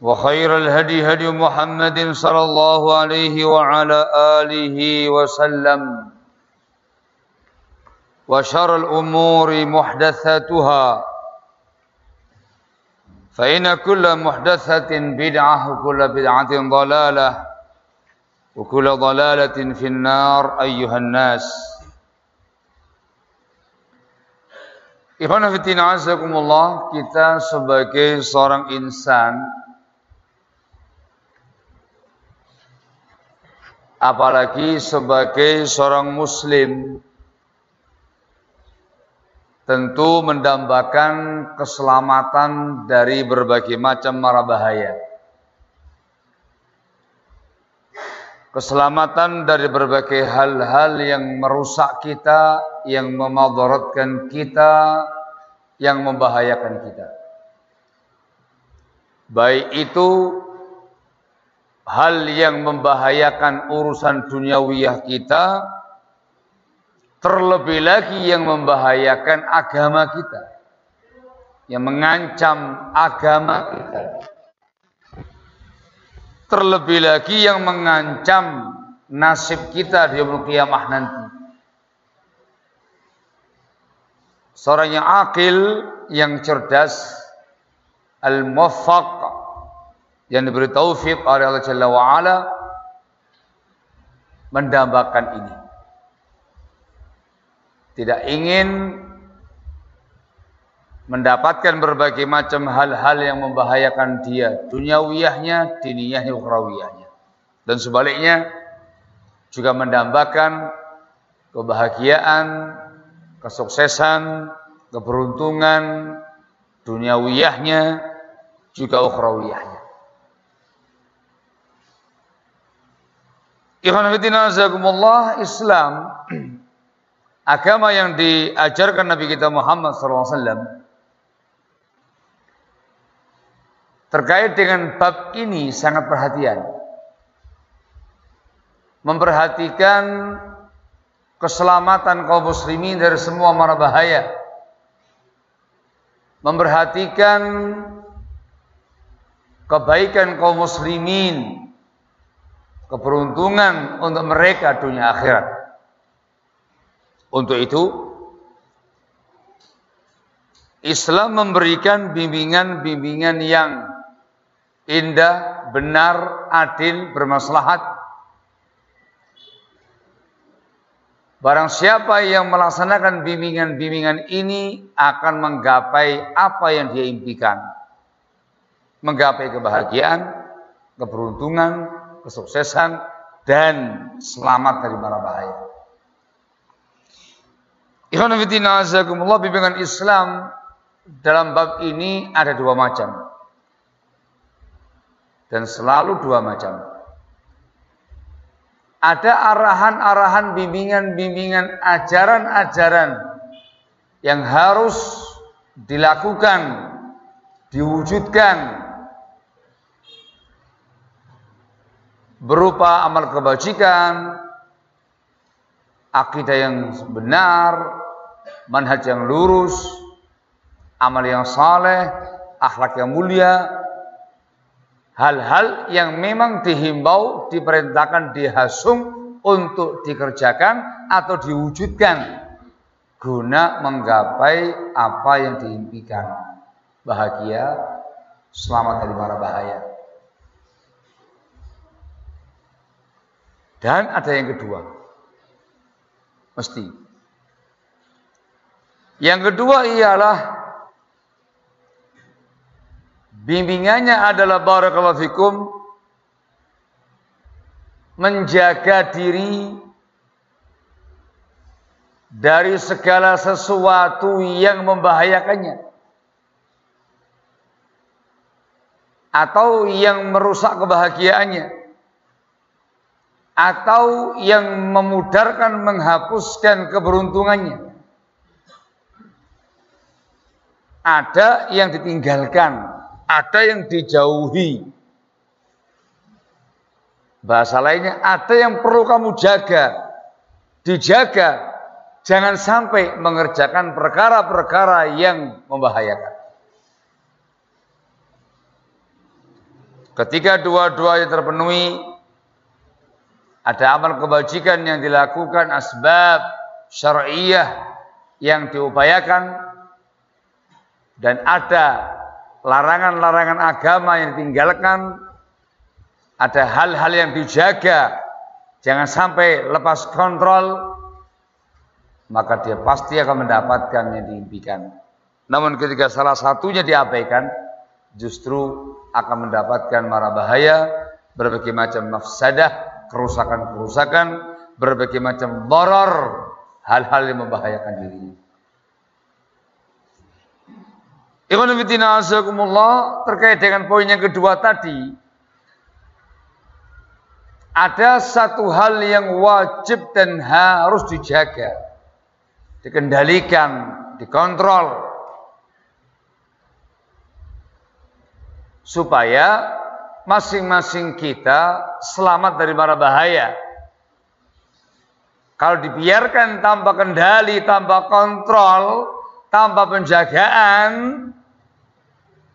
وخير الهدي هدي محمد صلى الله عليه وعلى آله وسلم وشر الأمور محدثاتها فإن كل محدثة بدعة وكل بدعة ضلالة وكل ضلالة في النار أيها الناس. Ikhwan Fitina Azakumullah Kita sebagai seorang insan apalagi sebagai seorang muslim tentu mendambakan keselamatan dari berbagai macam mara bahaya. Keselamatan dari berbagai hal-hal yang merusak kita, yang memadaratkan kita, yang membahayakan kita. Baik itu hal yang membahayakan urusan duniawiyah kita terlebih lagi yang membahayakan agama kita yang mengancam agama kita. Terlebih lagi yang mengancam nasib kita di kiamah nanti. Seorang yang akil yang cerdas al-muwaffaq yang diberi taufik oleh Allah Jalla wa ala mendambakan ini. Tidak ingin mendapatkan berbagai macam hal-hal yang membahayakan dia, duniawiyahnya, diniyahnya, ukhrawiyahnya. Dan sebaliknya juga mendambakan kebahagiaan, kesuksesan, keberuntungan duniawiyahnya juga ukhrawiyahnya. Ikhwanafiddinazakumullah Islam agama yang diajarkan Nabi kita Muhammad SAW terkait dengan bab ini sangat perhatian. Memperhatikan keselamatan kaum muslimin dari semua mara bahaya. Memperhatikan kebaikan kaum muslimin keberuntungan untuk mereka dunia akhirat. Untuk itu Islam memberikan bimbingan-bimbingan yang indah, benar, adil, bermaslahat. Barang siapa yang melaksanakan bimbingan-bimbingan ini akan menggapai apa yang dia impikan. Menggapai kebahagiaan, keberuntungan, kesuksesan, dan selamat dari mara bahaya. Ikhwan fillah bimbingan Islam dalam bab ini ada dua macam. Dan selalu dua macam. Ada arahan-arahan bimbingan-bimbingan ajaran-ajaran yang harus dilakukan, diwujudkan berupa amal kebajikan, akidah yang benar, manhaj yang lurus, amal yang saleh, akhlak yang mulia, hal-hal yang memang dihimbau, diperintahkan, dihasung untuk dikerjakan atau diwujudkan guna menggapai apa yang diimpikan. Bahagia, selamat dari mara bahaya. Dan ada yang kedua. Mesti. Yang kedua ialah bimbingannya adalah barakallahu fikum menjaga diri dari segala sesuatu yang membahayakannya atau yang merusak kebahagiaannya atau yang memudarkan menghapuskan keberuntungannya. Ada yang ditinggalkan, ada yang dijauhi. Bahasa lainnya ada yang perlu kamu jaga, dijaga, jangan sampai mengerjakan perkara-perkara yang membahayakan. Ketika dua-duanya terpenuhi, ada amal kebajikan yang dilakukan asbab syar'iyah yang diupayakan dan ada larangan-larangan agama yang ditinggalkan ada hal-hal yang dijaga jangan sampai lepas kontrol maka dia pasti akan mendapatkan yang diimpikan. Namun ketika salah satunya diabaikan justru akan mendapatkan marah bahaya berbagai macam mafsadah kerusakan-kerusakan, berbagai macam boror, hal-hal yang membahayakan dirinya. Ibn Fitina Azzaikumullah terkait dengan poin yang kedua tadi, ada satu hal yang wajib dan harus dijaga, dikendalikan, dikontrol, supaya masing-masing kita selamat dari mara bahaya. Kalau dibiarkan tanpa kendali, tanpa kontrol, tanpa penjagaan,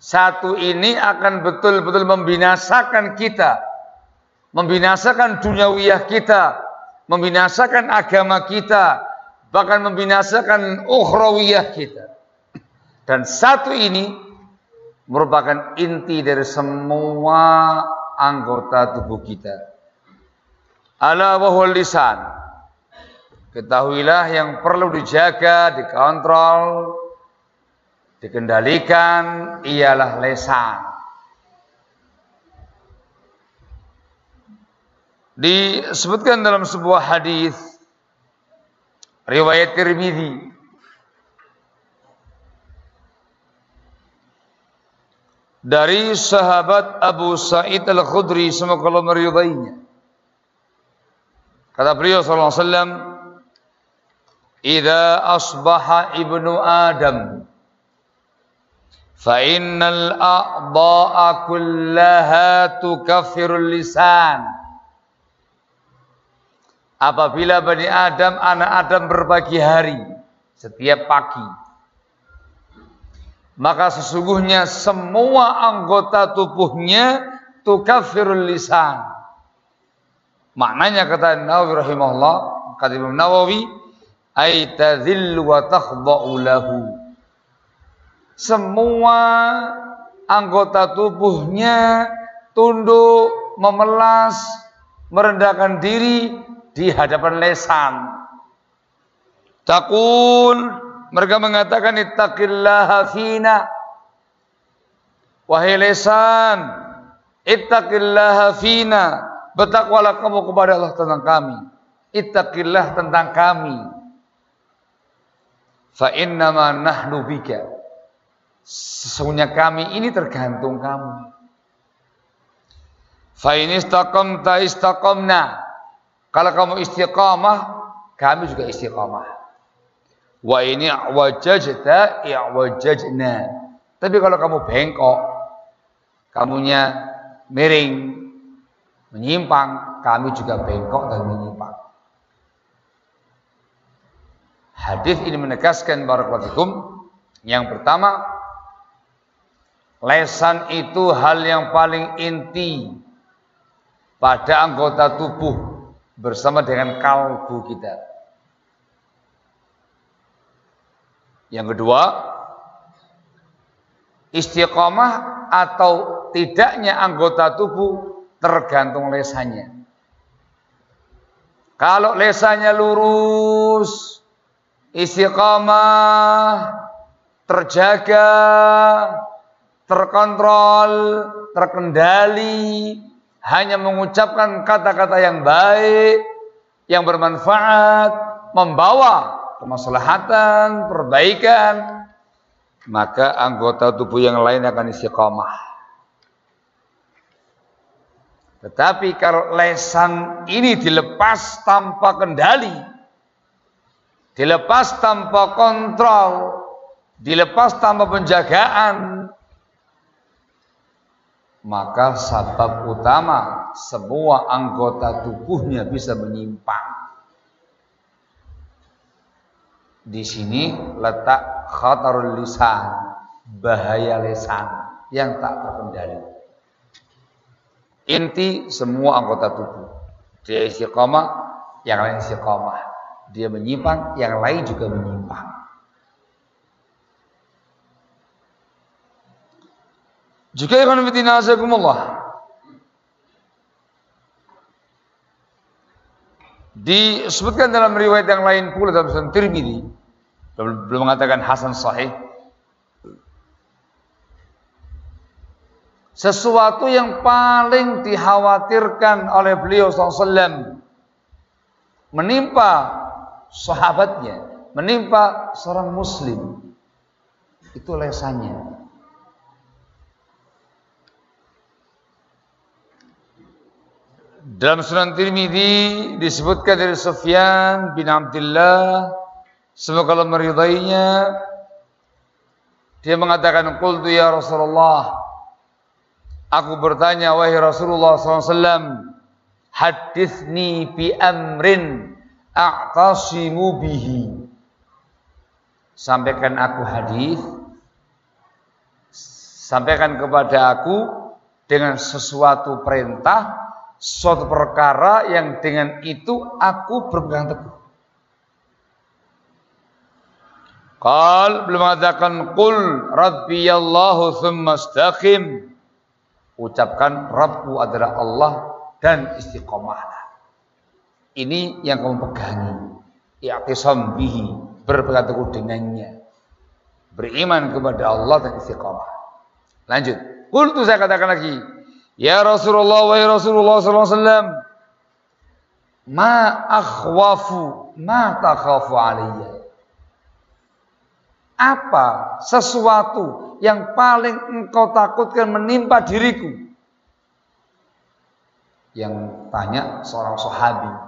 satu ini akan betul-betul membinasakan kita, membinasakan duniawiyah kita, membinasakan agama kita, bahkan membinasakan ukhrawiyah kita. Dan satu ini merupakan inti dari semua anggota tubuh kita. Ala wahul lisan. Ketahuilah yang perlu dijaga, dikontrol, dikendalikan ialah lesan. Disebutkan dalam sebuah hadis riwayat Tirmidzi dari sahabat Abu Sa'id Al-Khudri semoga Allah meridainya. Kata beliau sallallahu alaihi wasallam, "Idza asbaha ibnu Adam fa innal a'dha'a kullaha tukaffirul lisan." Apabila Bani Adam, anak Adam berbagi hari setiap pagi maka sesungguhnya semua anggota tubuhnya tukafirul lisan. Maknanya kata Nawawi rahimahullah, kata Imam Nawawi, ay tadhillu wa takhda'u lahu. semua anggota tubuhnya tunduk, memelas, merendahkan diri di hadapan lesan. Takul mereka mengatakan ittaqillaha fina. Wahai lesan, ittaqillaha fina. Bertakwalah kamu kepada Allah tentang kami. Ittaqillah tentang kami. Fa innama nahnu bika. Sesungguhnya kami ini tergantung kamu. Fa in istaqamta istaqamna. Kalau kamu istiqamah, kami juga istiqamah. Wa ini wajajta i'wajajna. Tapi kalau kamu bengkok, kamunya miring, menyimpang, kami juga bengkok dan menyimpang. Hadis ini menegaskan barakallahu yang pertama lesan itu hal yang paling inti pada anggota tubuh bersama dengan kalbu kita. Yang kedua, istiqomah atau tidaknya anggota tubuh tergantung lesannya. Kalau lesannya lurus, istiqamah, terjaga, terkontrol, terkendali, hanya mengucapkan kata-kata yang baik, yang bermanfaat, membawa kemaslahatan, perbaikan, maka anggota tubuh yang lain akan istiqamah. Tetapi kalau lesan ini dilepas tanpa kendali, dilepas tanpa kontrol, dilepas tanpa penjagaan, maka sebab utama semua anggota tubuhnya bisa menyimpang. Di sini letak khatarul lisan, bahaya lisan yang tak terkendali. Inti semua anggota tubuh. Dia istiqomah, yang lain istiqomah dia menyimpang, yang lain juga menyimpang. Jika ikhwan fitina disebutkan dalam riwayat yang lain pula dalam Sunan Tirmidzi belum mengatakan hasan sahih sesuatu yang paling dikhawatirkan oleh beliau SAW menimpa sahabatnya, menimpa seorang muslim. Itu lesannya. Dalam Sunan Tirmidzi disebutkan dari Sufyan bin Abdullah semoga Allah meridainya. Dia mengatakan qultu ya Rasulullah aku bertanya wahai Rasulullah SAW hadithni bi amrin a'tasimu bihi. Sampaikan aku hadis sampaikan kepada aku dengan sesuatu perintah suatu perkara yang dengan itu aku berpegang teguh Qal belum mengatakan qul rabbiyallahu thumma istaqim ucapkan Rabbku adalah Allah dan istiqomahlah ini yang kamu pegangi. I'tisam bihi, berpegang teguh dengannya. Beriman kepada Allah dan istiqamah. Lanjut. Qultu saya katakan lagi, Ya Rasulullah wa ya Rasulullah sallallahu alaihi wasallam, ma akhwafu ma takhafu alayya. Apa sesuatu yang paling engkau takutkan menimpa diriku? Yang tanya seorang sahabi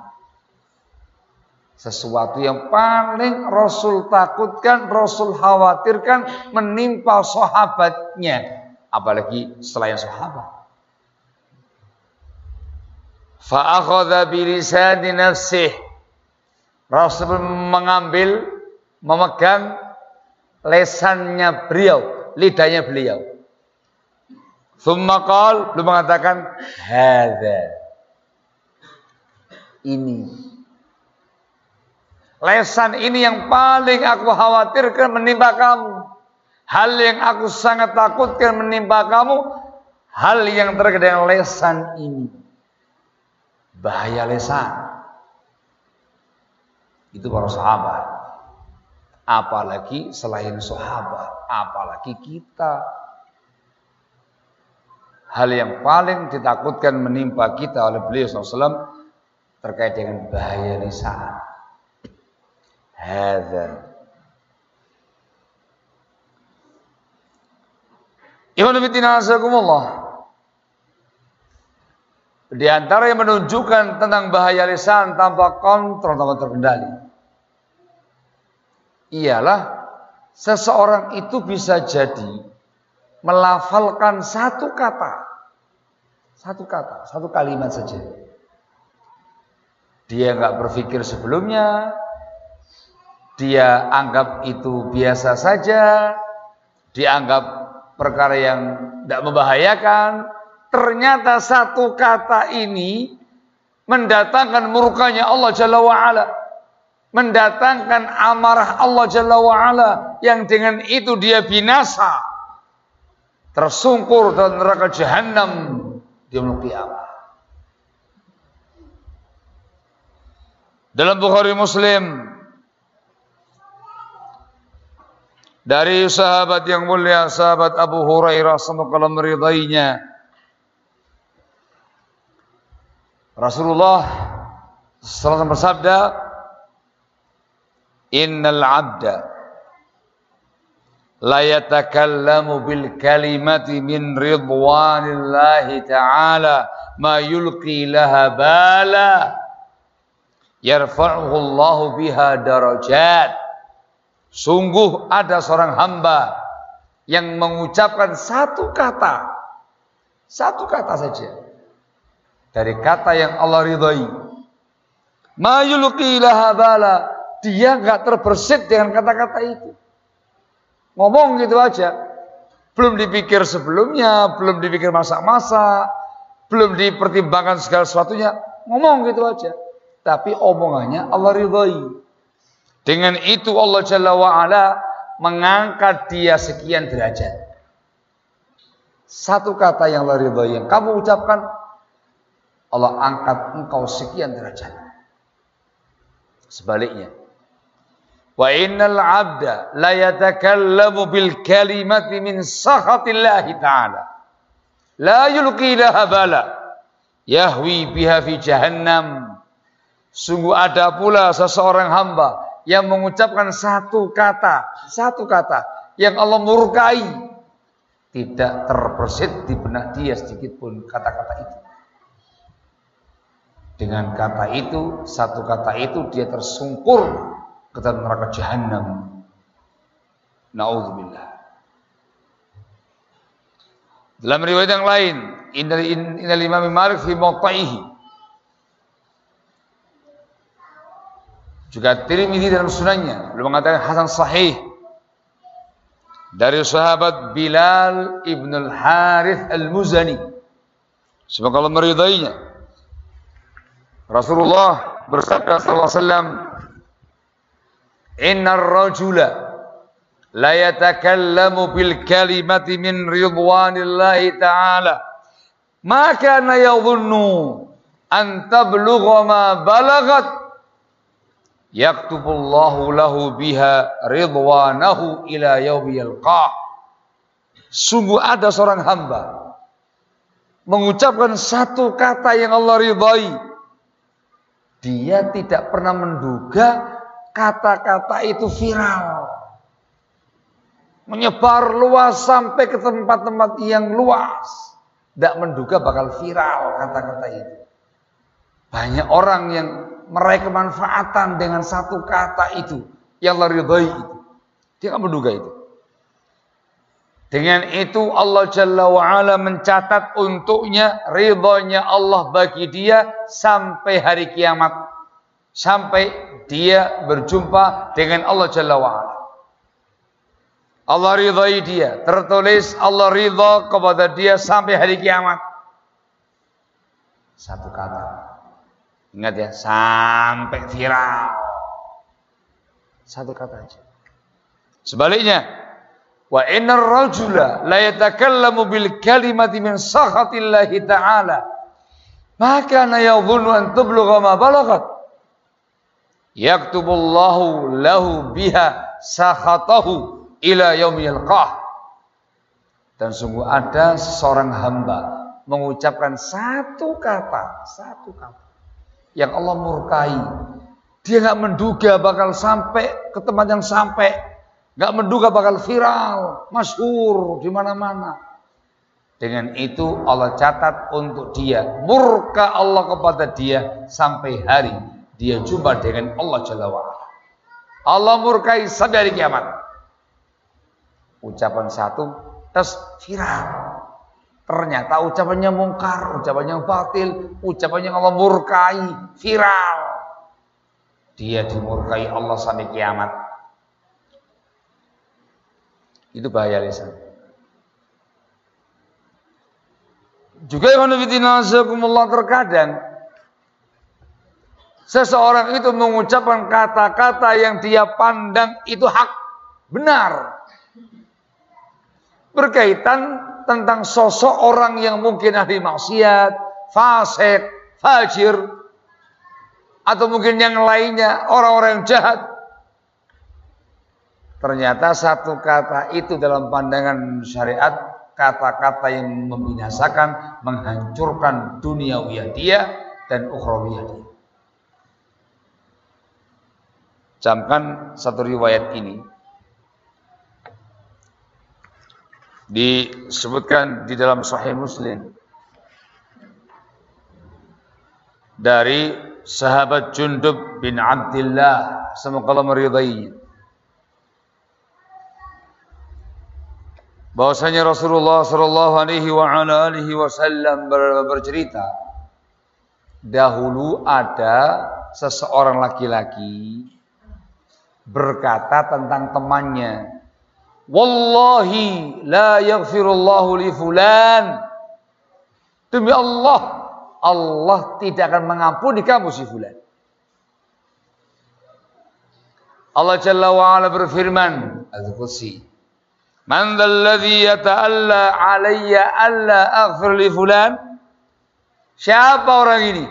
sesuatu yang paling Rasul takutkan, Rasul khawatirkan menimpa sahabatnya. Apalagi selain sahabat. Fa'akhadha bilisani nafsih. Rasul mengambil, memegang lesannya beliau, lidahnya beliau. Thumma belum mengatakan hadza. Ini Lesan ini yang paling aku khawatirkan menimpa kamu. Hal yang aku sangat takutkan menimpa kamu, hal yang terkait dengan lesan ini. Bahaya lesan. Itu para sahabat. Apalagi selain sahabat, apalagi kita. Hal yang paling ditakutkan menimpa kita oleh beliau SAW terkait dengan bahaya lisan. Hadza Di antara yang menunjukkan tentang bahaya lisan tanpa kontrol tanpa terkendali. Ialah seseorang itu bisa jadi melafalkan satu kata. Satu kata, satu kalimat saja. Dia nggak berpikir sebelumnya, dia anggap itu biasa saja, dianggap perkara yang tidak membahayakan, ternyata satu kata ini mendatangkan murkanya Allah Jalla wa'ala. Mendatangkan amarah Allah Jalla wa'ala yang dengan itu dia binasa. Tersungkur dalam neraka jahanam di kiamat. Dalam Bukhari Muslim dari sahabat yang mulia sahabat Abu Hurairah semoga Allah meridainya Rasulullah sallallahu bersabda Innal 'abda la yatakallamu bil kalimati min ridwanillahi ta'ala ma yulqi laha bala yarfa'uhu Allahu biha darajat Sungguh ada seorang hamba yang mengucapkan satu kata. Satu kata saja. Dari kata yang Allah ridhai. Mayulqi bala. Dia nggak terbersit dengan kata-kata itu. Ngomong gitu aja. Belum dipikir sebelumnya, belum dipikir masa-masa, belum dipertimbangkan segala sesuatunya. Ngomong gitu aja. Tapi omongannya Allah ridhai. Dengan itu Allah Jalla wa'ala mengangkat dia sekian derajat. Satu kata yang Allah ridhoi yang kamu ucapkan, Allah angkat engkau sekian derajat. Sebaliknya, wa innal 'abda la yatakallamu bil kalimati min sakhatillahi ta'ala. La yulqi laha bala yahwi biha fi jahannam. Sungguh ada pula seseorang hamba yang mengucapkan satu kata, satu kata yang Allah murkai. Tidak terbersit di benak dia sedikit pun kata-kata itu. Dengan kata itu, satu kata itu dia tersungkur ke dalam neraka jahanam. Nauzubillah. Dalam riwayat yang lain, innal imam Malik fi mawta'ihi Juga Tirmidzi dalam sunannya belum mengatakan hasan sahih dari sahabat Bilal ibn al Harith al Muzani. Semoga Allah meridainya. Rasulullah bersabda sallallahu alaihi wasallam, "Innar rajula la yatakallamu bil kalimati min ridwanillahi ta'ala. Ma kana yadhunnu an tablugha ma balagat yaktubullahu lahu biha ridwanahu ila yaumi yalqah sungguh ada seorang hamba mengucapkan satu kata yang Allah ridhai dia tidak pernah menduga kata-kata itu viral menyebar luas sampai ke tempat-tempat yang luas tidak menduga bakal viral kata-kata itu banyak orang yang meraih kemanfaatan dengan satu kata itu yang Allah ridhai itu. Dia nggak menduga itu. Dengan itu Allah Jalla wa'ala mencatat untuknya ridhonya Allah bagi dia sampai hari kiamat. Sampai dia berjumpa dengan Allah Jalla wa'ala. Allah ridhai dia. Tertulis Allah ridha kepada dia sampai hari kiamat. Satu kata. Ingat ya, sampai viral. Satu kata aja. Sebaliknya, Wa innar rajula la yatakallamu bil kalimati min sakhatillahi ta'ala. Maka na yadhunnu an tublugha ma balagat. Yaktubullahu lahu biha sakhatahu ila yaumil qah. Dan sungguh ada seorang hamba mengucapkan satu kata, satu kata yang Allah murkai. Dia nggak menduga bakal sampai ke tempat yang sampai Gak menduga bakal viral, masyhur di mana-mana. Dengan itu Allah catat untuk dia murka Allah kepada dia sampai hari dia jumpa dengan Allah Jalla wa'ala. Allah murkai sampai hari kiamat. Ucapan satu terus viral. Ternyata ucapannya mungkar, ucapannya batil, ucapannya Allah murkai, viral. Dia dimurkai Allah sampai kiamat. Itu bahaya lisan. Juga yang terkadang seseorang itu mengucapkan kata-kata yang dia pandang itu hak, benar. Berkaitan tentang sosok orang yang mungkin ahli maksiat, fasik, fajir, atau mungkin yang lainnya, orang-orang yang jahat. Ternyata satu kata itu dalam pandangan syariat kata-kata yang membinasakan, menghancurkan dunia dia dan ukhrawiyah dia. Camkan satu riwayat ini. Disebutkan di dalam Sahih Muslim. Dari sahabat Jundub bin Abdullah semoga Allah meridainya bahwasanya Rasulullah Shallallahu Alaihi Wasallam bercerita dahulu ada seseorang laki-laki berkata tentang temannya Wallahi la yaghfirullahu li fulan Demi Allah Allah tidak akan mengampuni kamu si fulan. Allah Jalla wa'ala berfirman Al-Qudsi Man dzalladzi yata'alla 'alayya alla aghfir li fulan? Siapa orang ini?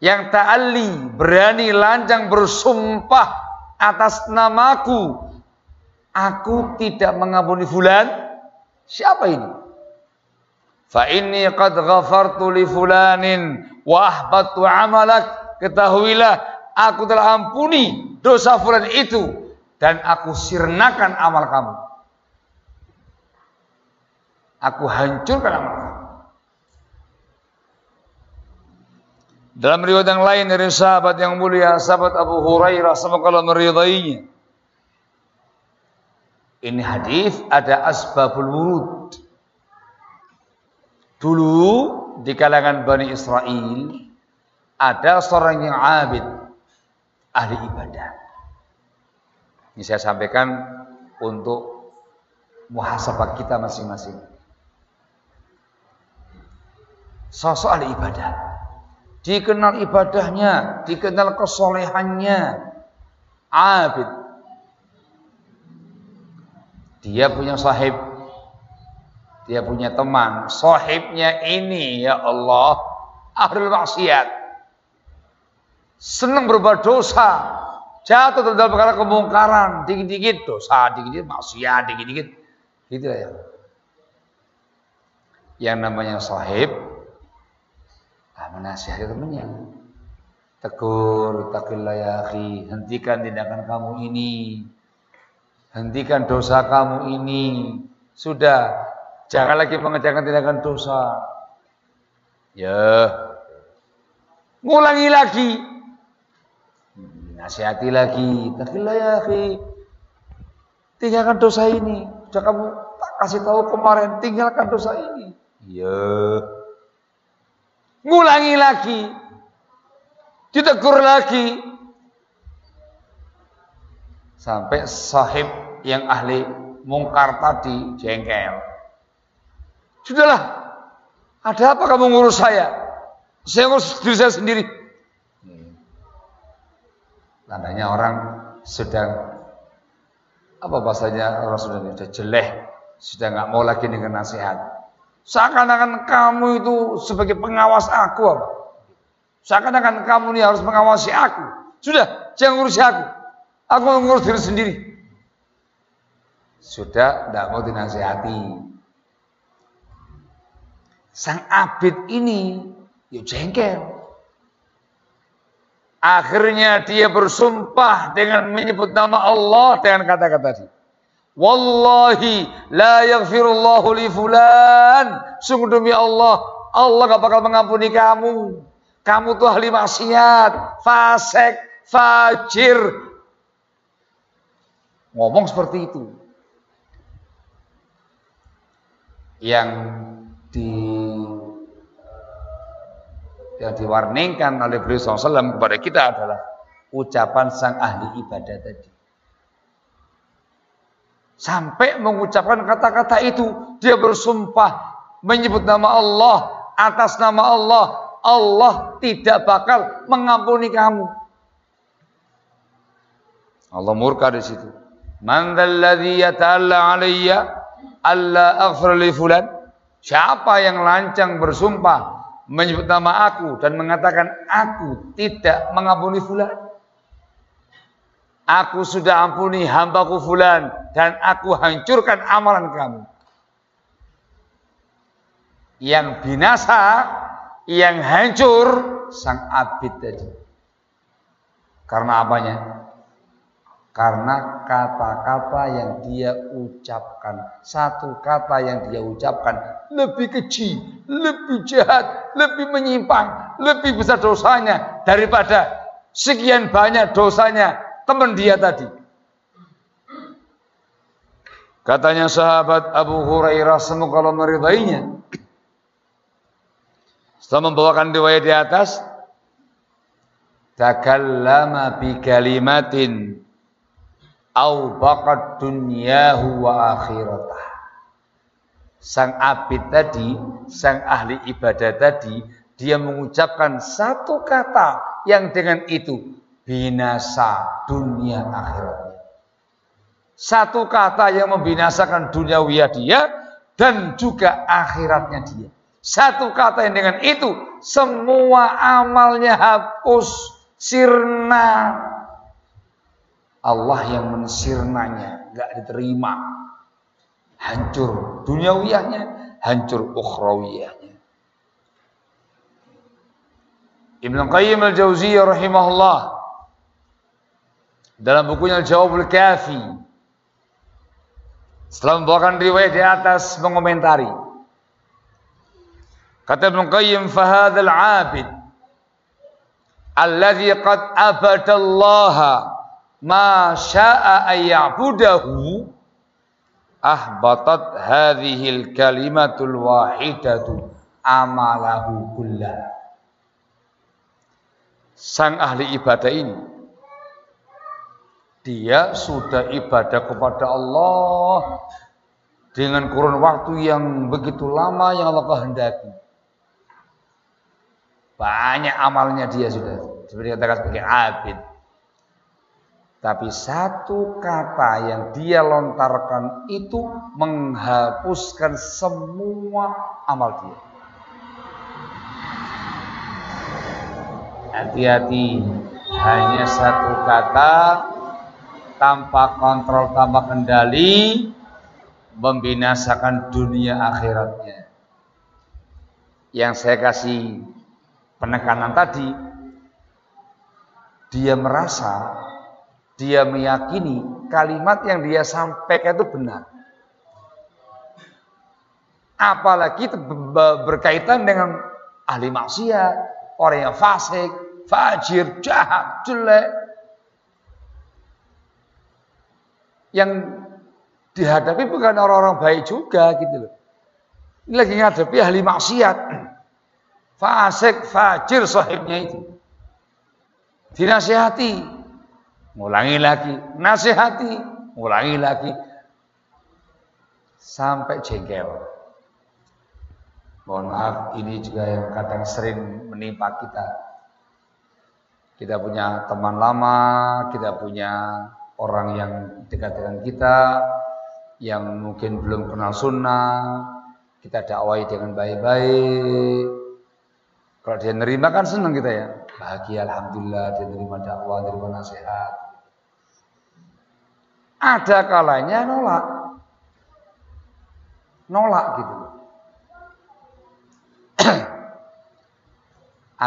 Yang ta'alli, berani lancang bersumpah atas namaku. Aku tidak mengampuni fulan. Siapa ini? Fa inni qad ghafartu li fulanin wa ahbatu amalak. Ketahuilah aku telah ampuni dosa fulan itu dan aku sirnakan amal kamu. Aku hancurkan amal kamu. Dalam riwayat yang lain dari sahabat yang mulia, sahabat Abu Hurairah semoga Allah meridainya. Ini hadis ada asbabul wurud. Dulu di kalangan Bani Israel ada seorang yang abid, ahli ibadah. Ini saya sampaikan untuk muhasabah kita masing-masing sosok ahli ibadah. Dikenal ibadahnya, dikenal kesolehannya, abid. Dia punya sahib, dia punya teman. Sahibnya ini ya Allah, ahli maksiat. Senang berbuat dosa, jatuh dalam perkara kemungkaran, dikit-dikit dosa, dikit-dikit maksiat, dikit-dikit. Gitu ya. Yang namanya sahib ah, menasihati temannya. Tegur takillah ya hentikan tindakan kamu ini. Hentikan dosa kamu ini. Sudah jangan lagi mengerjakan tindakan dosa. Ya. Ngulangi lagi. Nasihati lagi. Takillah ya tinggalkan dosa ini. Sudah kamu tak kasih tahu kemarin tinggalkan dosa ini. Ya ngulangi lagi, ditegur lagi, sampai sahib yang ahli mungkar tadi jengkel. Sudahlah, ada apa kamu ngurus saya? Saya ngurus diri saya sendiri. Tandanya orang sedang apa bahasanya orang sudah sudah jelek, sudah nggak mau lagi dengan nasihat. Seakan-akan kamu itu sebagai pengawas aku? Seakan-akan kamu ini harus mengawasi aku. Sudah, jangan ngurusi aku. Aku mau ngurus diri sendiri. Sudah, tidak mau dinasihati. Sang abid ini, ya jengkel. Akhirnya dia bersumpah dengan menyebut nama Allah dengan kata-kata tadi. Wallahi la yaghfirullahu li fulan. Sungguh demi Allah, Allah gak bakal mengampuni kamu. Kamu tuh ahli maksiat, fasik, fajir. Ngomong seperti itu. Yang di yang diwarningkan oleh beliau SAW kepada kita adalah ucapan sang ahli ibadah tadi. Sampai mengucapkan kata-kata itu, dia bersumpah menyebut nama Allah, atas nama Allah, Allah tidak bakal mengampuni kamu. Allah murka di situ. Man dzalladzi yata'alla 'alayya alla aghfir li fulan? Siapa yang lancang bersumpah menyebut nama aku dan mengatakan aku tidak mengampuni fulan. Aku sudah ampuni hambaku fulan dan aku hancurkan amalan kamu. Yang binasa, yang hancur sang abid tadi. Karena apanya? Karena kata-kata yang dia ucapkan, satu kata yang dia ucapkan lebih keji, lebih jahat, lebih menyimpang, lebih besar dosanya daripada sekian banyak dosanya teman dia tadi. Katanya sahabat Abu Hurairah semoga Allah meridainya. Setelah membawakan riwayat di atas, takallama bi kalimatin au baqad dunyahu wa akhiratah. Sang abid tadi, sang ahli ibadah tadi, dia mengucapkan satu kata yang dengan itu binasa dunia akhiratnya. Satu kata yang membinasakan dunia dia dan juga akhiratnya dia. Satu kata yang dengan itu semua amalnya hapus, sirna, Allah yang mensirnanya nggak diterima hancur duniawiyahnya hancur ukhrawiyahnya Ibn Qayyim al-Jauziyah rahimahullah dalam bukunya Al-Jawab al-Kafi setelah membawakan riwayat di atas mengomentari. Kata Ibn Qayyim fahadhal abid alladhi qad abadallaha ma syaa ayya'budahu ahbatat hadhil kalimatul wahidatu amalahu kullah. Sang ahli ibadah ini dia sudah ibadah kepada Allah dengan kurun waktu yang begitu lama yang Allah kehendaki. Banyak amalnya dia sudah seperti katakan sebagai abid. Tapi satu kata yang dia lontarkan itu menghapuskan semua amal dia. Hati-hati, hanya satu kata tanpa kontrol, tanpa kendali membinasakan dunia akhiratnya. Yang saya kasih penekanan tadi, dia merasa dia meyakini kalimat yang dia sampaikan itu benar. Apalagi itu berkaitan dengan ahli maksiat, orang yang fasik, fajir, jahat, jelek. Yang dihadapi bukan orang-orang baik juga gitu loh. Ini lagi ngadepi ahli maksiat. Fasik, fajir sahibnya itu. Dinasihati, ngulangi lagi, nasihati, ngulangi lagi sampai jengkel. Mohon maaf, ini juga yang kadang sering menimpa kita. Kita punya teman lama, kita punya orang yang dekat dengan kita, yang mungkin belum kenal sunnah, kita dakwai dengan baik-baik. Kalau dia nerima kan senang kita ya. Bahagia Alhamdulillah dia nerima dakwah, nerima nasihat. Ada kalanya nolak. Nolak gitu.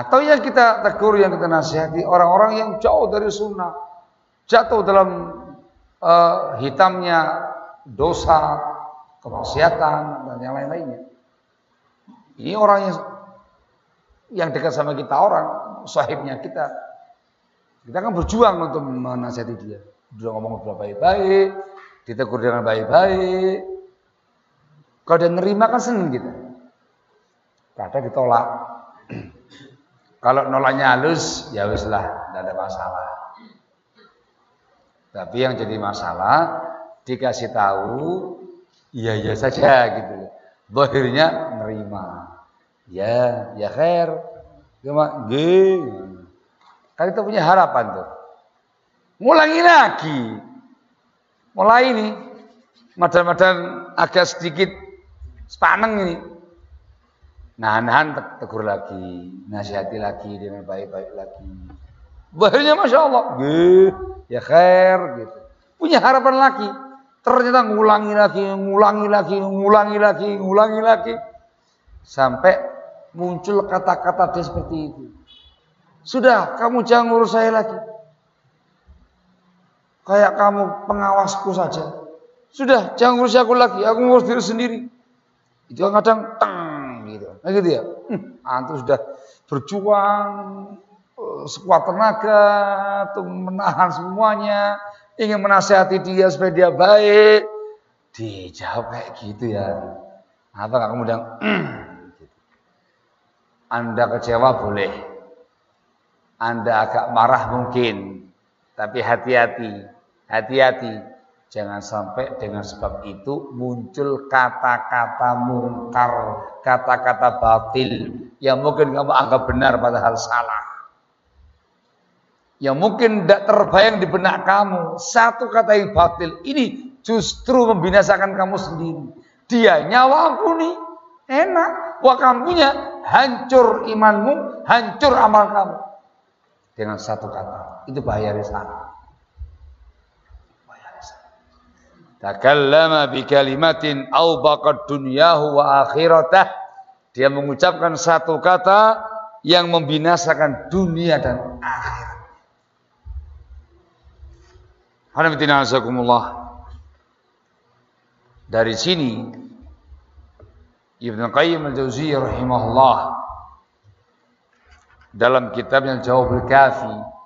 Atau yang kita tegur, yang kita nasihati orang-orang yang jauh dari sunnah, jatuh dalam uh, hitamnya dosa, kemaksiatan dan yang lain-lainnya. Ini orang yang yang dekat sama kita orang, sahibnya kita. Kita kan berjuang untuk menasihati dia. Dia ngomong baik-baik, ditegur dengan baik-baik. Kalau dia nerima kan senang kita. Kadang ditolak. Kalau nolaknya halus, ya wis lah, tidak ada masalah. Tapi yang jadi masalah dikasih tahu, iya iya saja gitu. Bahirnya nerima. Ya, ya khair. Cuma G. Kan kita punya harapan tuh. Ngulangi lagi. Mulai ini. Madan-madan agak sedikit sepaneng ini. Nahan-nahan tegur lagi, nasihati lagi dengan baik-baik lagi. Bahaya Masya Allah. Gih, ya khair gitu. Punya harapan lagi. Ternyata ngulangi lagi, ngulangi lagi, ngulangi lagi, ngulangi lagi. Sampai muncul kata-kata dia seperti itu. Sudah, kamu jangan ngurus saya lagi. Kayak kamu pengawasku saja. Sudah, jangan ngurus aku lagi. Aku ngurus diri sendiri. Itu kadang tang Nah gitu ya. Hmm, antum sudah berjuang sekuat tenaga menahan semuanya, ingin menasihati dia supaya dia baik. Dijawab kayak gitu ya. Apa nggak kemudian gitu. Anda kecewa boleh. Anda agak marah mungkin. Tapi hati-hati. Hati-hati. Jangan sampai dengan sebab itu muncul kata-kata mungkar, kata-kata batil yang mungkin kamu anggap benar padahal salah. Yang mungkin tidak terbayang di benak kamu. Satu kata yang batil ini justru membinasakan kamu sendiri. Dia nyawa nih enak. Wah kamunya hancur imanmu, hancur amal kamu. Dengan satu kata. Itu bahaya di sana. takallama bi kalimatin au baqad dunyahu wa akhiratah dia mengucapkan satu kata yang membinasakan dunia dan akhirat Alhamdulillah dari sini Ibnu Qayyim al-Jauziyah rahimahullah dalam kitabnya Jawabul Kafi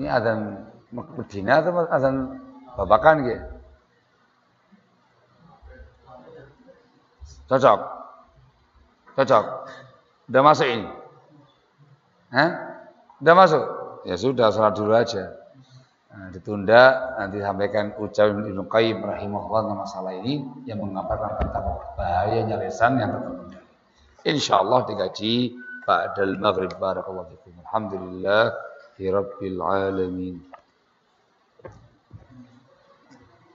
Ini adzan Medina atau adzan babakan gitu? Cocok. Cocok. Udah masuk ini? Hah? Udah masuk? Ya sudah, salat dulu aja. Nah, ditunda, nanti sampaikan ucapan Ibn Qayyim rahimahullah tentang masalah ini yang mengabarkan tentang bahayanya lesan yang terkendali. Insyaallah digaji ba'dal maghrib barakallahu. Alhamdulillah rabbil alamin.